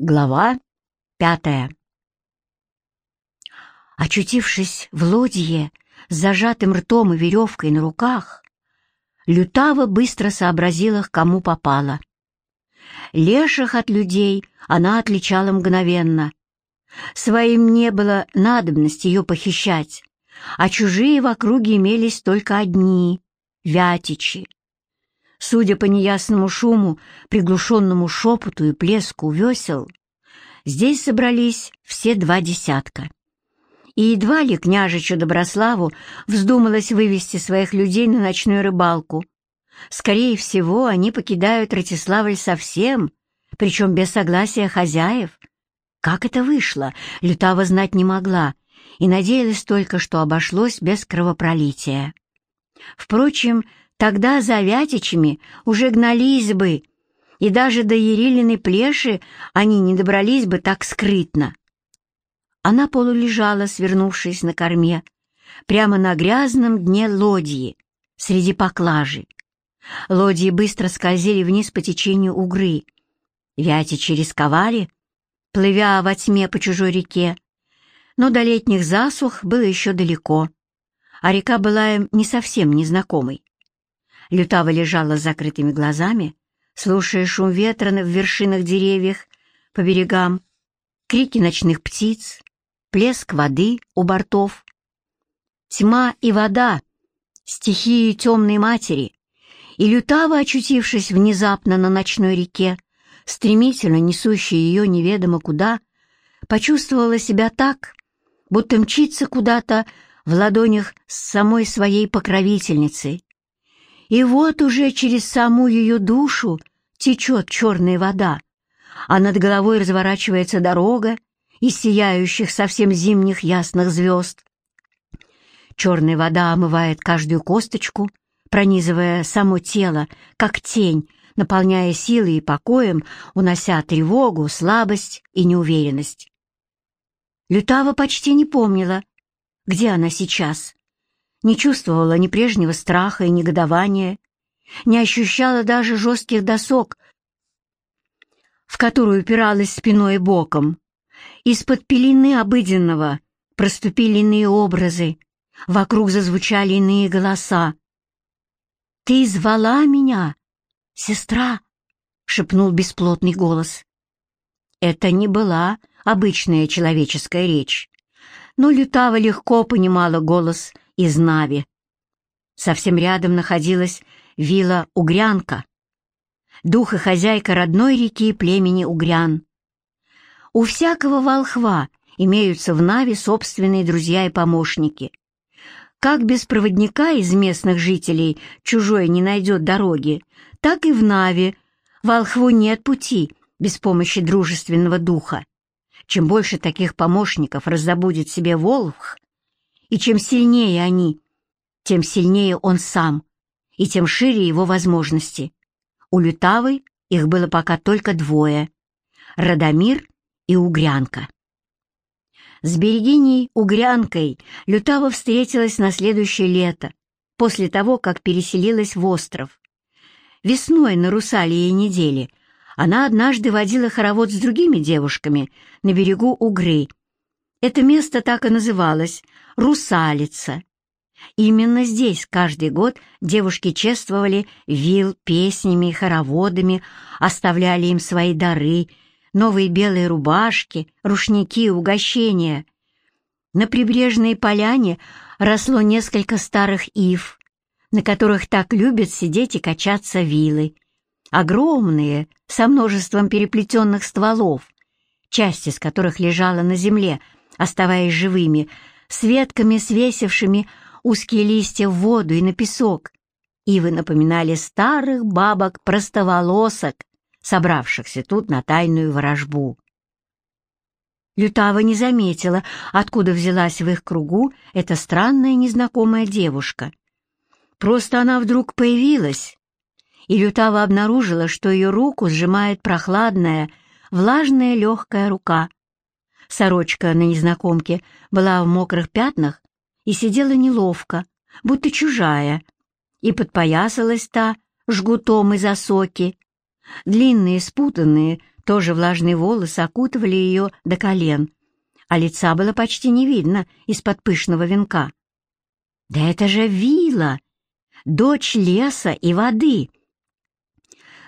Глава пятая Очутившись в лодье с зажатым ртом и веревкой на руках, Лютава быстро сообразила, к кому попала. Леших от людей она отличала мгновенно. Своим не было надобности ее похищать, а чужие в округе имелись только одни — вятичи. Судя по неясному шуму, приглушенному шепоту и плеску весел, здесь собрались все два десятка. И едва ли княжичу Доброславу вздумалось вывести своих людей на ночную рыбалку. Скорее всего, они покидают Ратиславль совсем, причем без согласия хозяев. Как это вышло, Лютава знать не могла и надеялась только, что обошлось без кровопролития. Впрочем, Тогда за Вятичами уже гнались бы, и даже до Ерилиной плеши они не добрались бы так скрытно. Она полулежала, свернувшись на корме, прямо на грязном дне лодьи, среди поклажи. Лодьи быстро скользили вниз по течению Угры. Вятичи рисковали, плывя во тьме по чужой реке, но до летних засух было еще далеко, а река была им не совсем незнакомой. Лютава лежала с закрытыми глазами, слушая шум ветра в вершинах деревьев по берегам, крики ночных птиц, плеск воды у бортов. Тьма и вода, стихии темной матери, и Лютава, очутившись внезапно на ночной реке, стремительно несущей ее неведомо куда, почувствовала себя так, будто мчится куда-то в ладонях с самой своей покровительницей, и вот уже через саму ее душу течет черная вода, а над головой разворачивается дорога из сияющих совсем зимних ясных звезд. Черная вода омывает каждую косточку, пронизывая само тело, как тень, наполняя силой и покоем, унося тревогу, слабость и неуверенность. Лютава почти не помнила, где она сейчас не чувствовала ни прежнего страха и негодования, не ощущала даже жестких досок, в которую упиралась спиной и боком. Из-под пелены обыденного проступили иные образы, вокруг зазвучали иные голоса. «Ты звала меня, сестра?» — шепнул бесплотный голос. Это не была обычная человеческая речь, но Лютава легко понимала голос — из Нави. Совсем рядом находилась вилла Угрянка, дух и хозяйка родной реки племени Угрян. У всякого волхва имеются в Нави собственные друзья и помощники. Как без проводника из местных жителей чужой не найдет дороги, так и в Нави волхву нет пути без помощи дружественного духа. Чем больше таких помощников раздобудет себе волх, и чем сильнее они, тем сильнее он сам, и тем шире его возможности. У Лютавы их было пока только двое — Радомир и Угрянка. С Берегиней Угрянкой Лютава встретилась на следующее лето, после того, как переселилась в остров. Весной на Русалии недели она однажды водила хоровод с другими девушками на берегу Угры. Это место так и называлось русалица. Именно здесь каждый год девушки чествовали вил песнями и хороводами, оставляли им свои дары, новые белые рубашки, рушники и угощения. На прибрежной поляне росло несколько старых ив, на которых так любят сидеть и качаться вилы. Огромные, со множеством переплетенных стволов, часть из которых лежала на земле, оставаясь живыми, с ветками, свесившими узкие листья в воду и на песок. Ивы напоминали старых бабок-простоволосок, собравшихся тут на тайную ворожбу. Лютава не заметила, откуда взялась в их кругу эта странная незнакомая девушка. Просто она вдруг появилась, и Лютава обнаружила, что ее руку сжимает прохладная, влажная легкая рука, Сорочка на незнакомке была в мокрых пятнах и сидела неловко, будто чужая, и подпоясалась та жгутом из осоки. Длинные, спутанные, Тоже влажные волосы окутывали ее до колен, а лица было почти не видно из-под пышного венка. «Да это же Вила, дочь леса и воды!»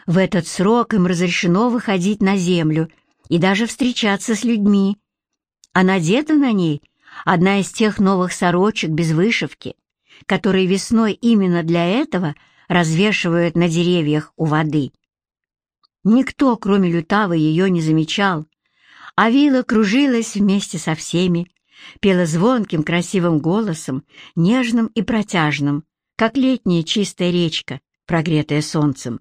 В этот срок им разрешено выходить на землю и даже встречаться с людьми. А надета на ней одна из тех новых сорочек без вышивки, которые весной именно для этого развешивают на деревьях у воды. Никто, кроме Лютавы, ее не замечал, а Вила кружилась вместе со всеми, пела звонким красивым голосом, нежным и протяжным, как летняя чистая речка, прогретая солнцем.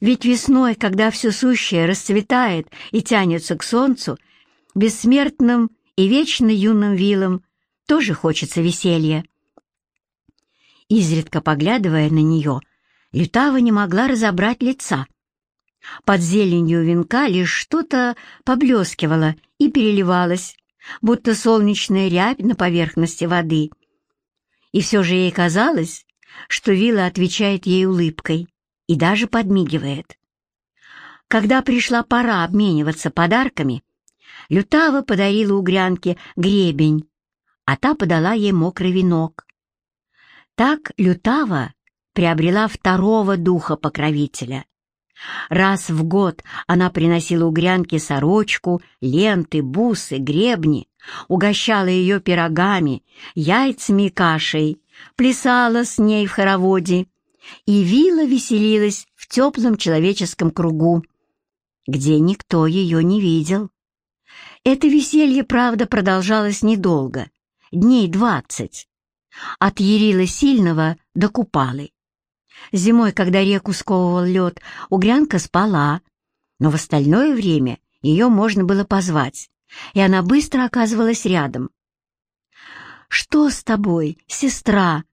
Ведь весной, когда все сущее расцветает и тянется к солнцу, бессмертным и вечно юным вилам тоже хочется веселья. Изредка поглядывая на нее, Лютава не могла разобрать лица. Под зеленью венка лишь что-то поблескивало и переливалось, будто солнечная рябь на поверхности воды. И все же ей казалось, что Вила отвечает ей улыбкой и даже подмигивает. Когда пришла пора обмениваться подарками, Лютава подарила угрянке гребень, а та подала ей мокрый венок. Так Лютава приобрела второго духа-покровителя. Раз в год она приносила угрянке сорочку, ленты, бусы, гребни, угощала ее пирогами, яйцами и кашей, плясала с ней в хороводе и Вила веселилась в теплом человеческом кругу, где никто ее не видел. Это веселье, правда, продолжалось недолго, дней двадцать. От Ярила Сильного до Купалы. Зимой, когда реку сковывал лед, угрянка спала, но в остальное время ее можно было позвать, и она быстро оказывалась рядом. «Что с тобой, сестра?»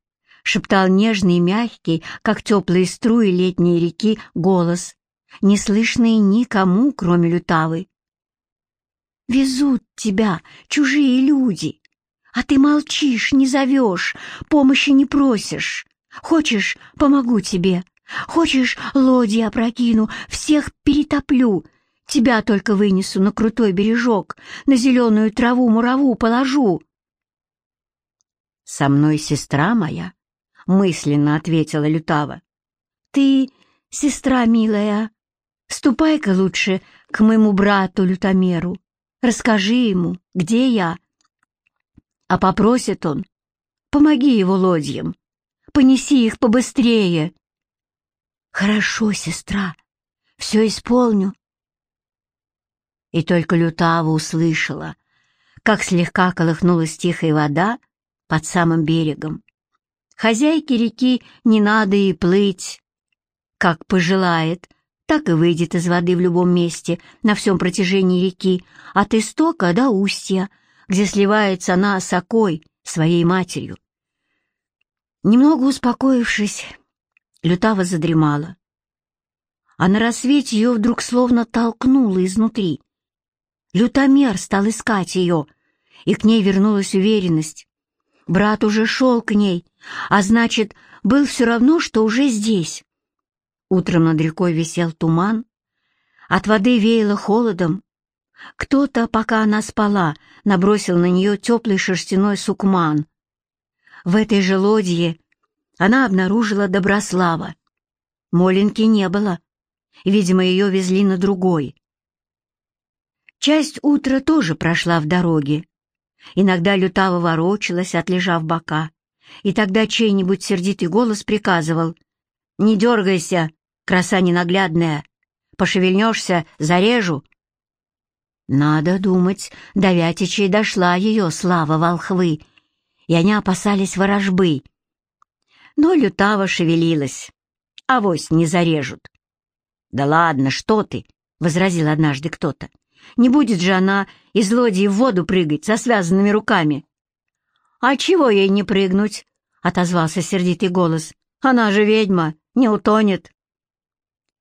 шептал нежный и мягкий, как теплые струи летней реки, голос, не слышный никому, кроме Лютавы. «Везут тебя чужие люди, а ты молчишь, не зовешь, помощи не просишь. Хочешь, помогу тебе. Хочешь, лодьи опрокину, всех перетоплю. Тебя только вынесу на крутой бережок, на зеленую траву-мураву положу. Со мной сестра моя, — мысленно ответила Лютава. «Ты, сестра милая, ступай-ка лучше к моему брату Лютомеру, расскажи ему, где я. А попросит он, помоги его лодьям, понеси их побыстрее». «Хорошо, сестра, все исполню». И только Лютава услышала, как слегка колыхнулась тихая вода под самым берегом. Хозяйке реки не надо и плыть. Как пожелает, так и выйдет из воды в любом месте на всем протяжении реки, от истока до устья, где сливается она с окой, своей матерью. Немного успокоившись, Лютава задремала. А на рассвете ее вдруг словно толкнуло изнутри. Лютомер стал искать ее, и к ней вернулась уверенность. Брат уже шел к ней, а значит, был все равно, что уже здесь. Утром над рекой висел туман, от воды веяло холодом. Кто-то, пока она спала, набросил на нее теплый шерстяной сукман. В этой же лодье она обнаружила Доброслава. Моленки не было, видимо, ее везли на другой. Часть утра тоже прошла в дороге, Иногда Лютава ворочалась, отлежав бока, и тогда чей-нибудь сердитый голос приказывал «Не дергайся, краса ненаглядная, пошевельнешься, зарежу». Надо думать, до Вятичей дошла ее слава волхвы, и они опасались ворожбы. Но Лютава шевелилась, авось не зарежут. «Да ладно, что ты!» — возразил однажды кто-то. Не будет же она из лодии в воду прыгать со связанными руками. «А чего ей не прыгнуть?» — отозвался сердитый голос. «Она же ведьма, не утонет».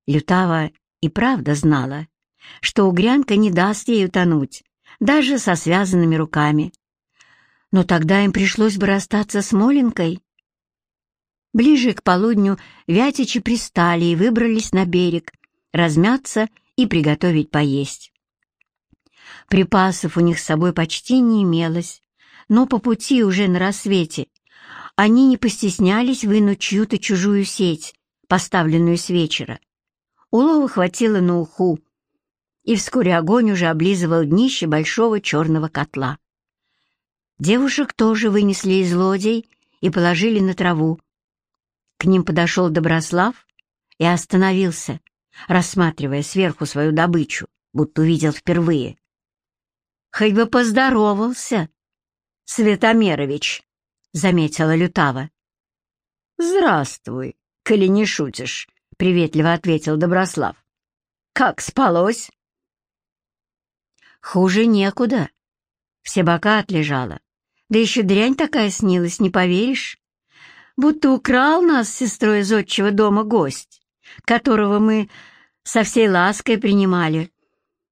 Лютава и правда знала, что угрянка не даст ей утонуть, даже со связанными руками. Но тогда им пришлось бы расстаться с Моленкой. Ближе к полудню Вятичи пристали и выбрались на берег, размяться и приготовить поесть. Припасов у них с собой почти не имелось, но по пути уже на рассвете они не постеснялись вынуть чью-то чужую сеть, поставленную с вечера. Улова хватило на уху, и вскоре огонь уже облизывал днище большого черного котла. Девушек тоже вынесли из лодей и положили на траву. К ним подошел Доброслав и остановился, рассматривая сверху свою добычу, будто увидел впервые. «Хоть бы поздоровался, Светомерович», — заметила Лютава. «Здравствуй, коли не шутишь», — приветливо ответил Доброслав. «Как спалось?» «Хуже некуда. Все бока отлежала. Да еще дрянь такая снилась, не поверишь. Будто украл нас с сестрой из отчего дома гость, которого мы со всей лаской принимали.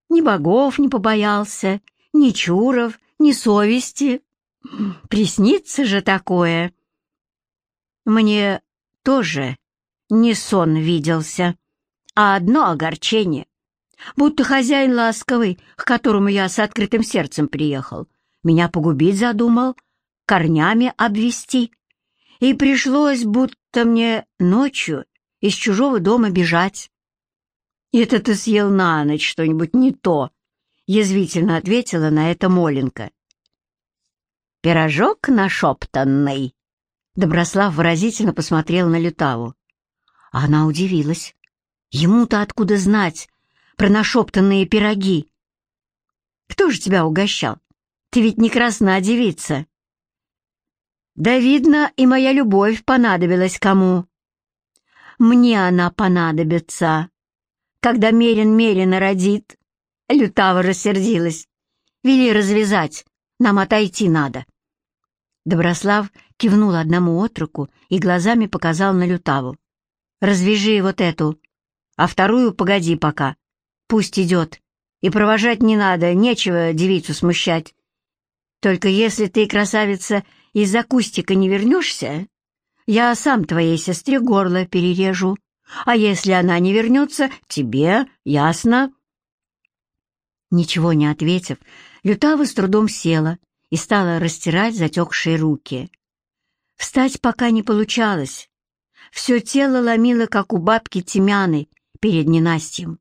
Ни богов не побоялся, ни чуров, ни совести. Приснится же такое. Мне тоже не сон виделся, а одно огорчение. Будто хозяин ласковый, к которому я с открытым сердцем приехал, меня погубить задумал, корнями обвести. И пришлось будто мне ночью из чужого дома бежать. «Это ты съел на ночь что-нибудь не то», — язвительно ответила на это Моленка. «Пирожок нашептанный», — Доброслав выразительно посмотрел на Лютаву. Она удивилась. Ему-то откуда знать про нашептанные пироги? «Кто же тебя угощал? Ты ведь не красна девица». «Да, видно, и моя любовь понадобилась кому». «Мне она понадобится», когда Мерин Мерина родит. Лютава рассердилась. Вели развязать, нам отойти надо. Доброслав кивнул одному отруку и глазами показал на Лютаву. «Развяжи вот эту, а вторую погоди пока. Пусть идет. И провожать не надо, нечего девицу смущать. Только если ты, красавица, из-за кустика не вернешься, я сам твоей сестре горло перережу. А если она не вернется, тебе, ясно?» Ничего не ответив, Лютава с трудом села и стала растирать затекшие руки. Встать пока не получалось. Все тело ломило, как у бабки Тимяны перед ненастьем.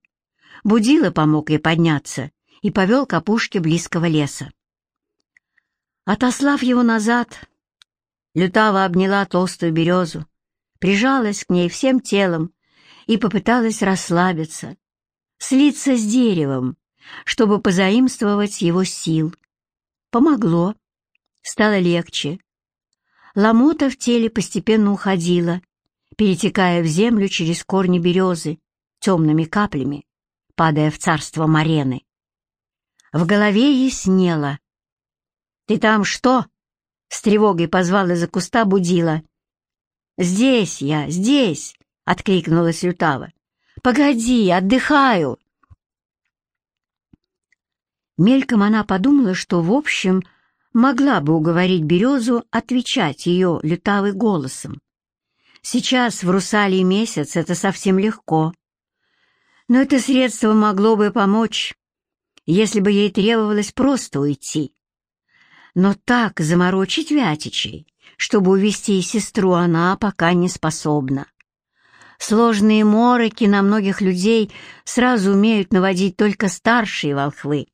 Будила помог ей подняться и повел к опушке близкого леса. Отослав его назад, Лютава обняла толстую березу, прижалась к ней всем телом и попыталась расслабиться, слиться с деревом, чтобы позаимствовать его сил. Помогло, стало легче. Ломота в теле постепенно уходила, перетекая в землю через корни березы темными каплями, падая в царство Марены. В голове яснело. «Ты там что?» — с тревогой позвала за куста будила. «Здесь я, здесь!» — откликнулась Лютава. «Погоди, отдыхаю!» Мельком она подумала, что, в общем, могла бы уговорить Березу отвечать ее лютавый голосом. Сейчас в Русалии месяц это совсем легко. Но это средство могло бы помочь, если бы ей требовалось просто уйти. Но так заморочить Вятичей, чтобы увести сестру, она пока не способна. Сложные мороки на многих людей сразу умеют наводить только старшие волхвы.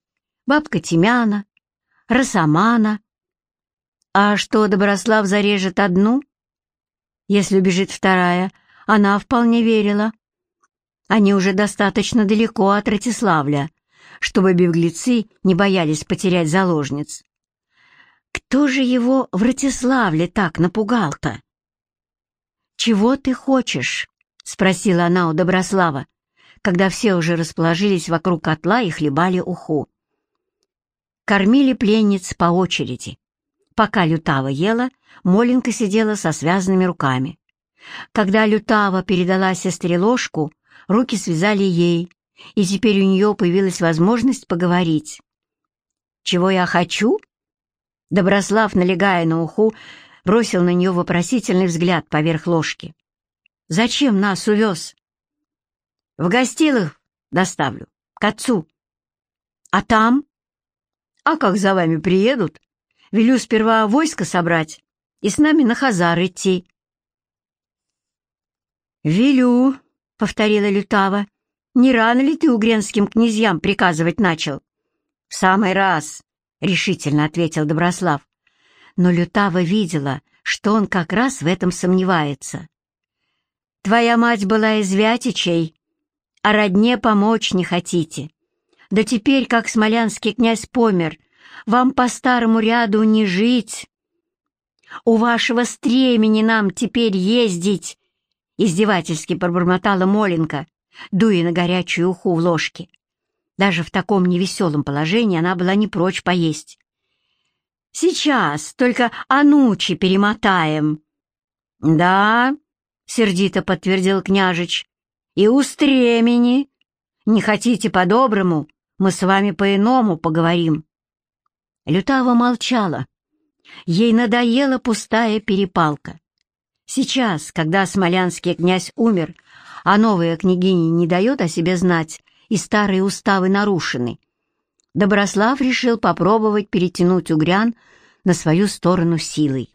Бабка Тимяна, Росомана. А что Доброслав зарежет одну? Если убежит вторая, она вполне верила. Они уже достаточно далеко от Ратиславля, чтобы беглецы не боялись потерять заложниц. Кто же его в Ратиславле так напугал-то? «Чего ты хочешь?» — спросила она у Доброслава, когда все уже расположились вокруг котла и хлебали уху. Кормили пленниц по очереди. Пока Лютава ела, Моленка сидела со связанными руками. Когда Лютава передала сестре ложку, руки связали ей, и теперь у нее появилась возможность поговорить. «Чего я хочу?» Доброслав, налегая на уху, бросил на нее вопросительный взгляд поверх ложки. Зачем нас увез? В гостилых доставлю. к отцу. А там? А как за вами приедут? Велю сперва войско собрать и с нами на Хазар идти. «Велю», — повторила Лютава, — «не рано ли ты угренским князьям приказывать начал?» «В самый раз», — решительно ответил Доброслав. Но Лютава видела, что он как раз в этом сомневается. «Твоя мать была из Вятичей, а родне помочь не хотите. Да теперь, как смолянский князь помер, вам по старому ряду не жить. У вашего стремени нам теперь ездить, издевательски пробормотала Моленка, дуя на горячую уху в ложке. Даже в таком невеселом положении она была не прочь поесть. «Сейчас, только анучи перемотаем». «Да», — сердито подтвердил княжич, — «и у стремени. Не хотите по-доброму, мы с вами по-иному поговорим». Лютава молчала. Ей надоела пустая перепалка. Сейчас, когда смолянский князь умер, а новая княгиня не дает о себе знать, и старые уставы нарушены, Доброслав решил попробовать перетянуть угрян на свою сторону силой.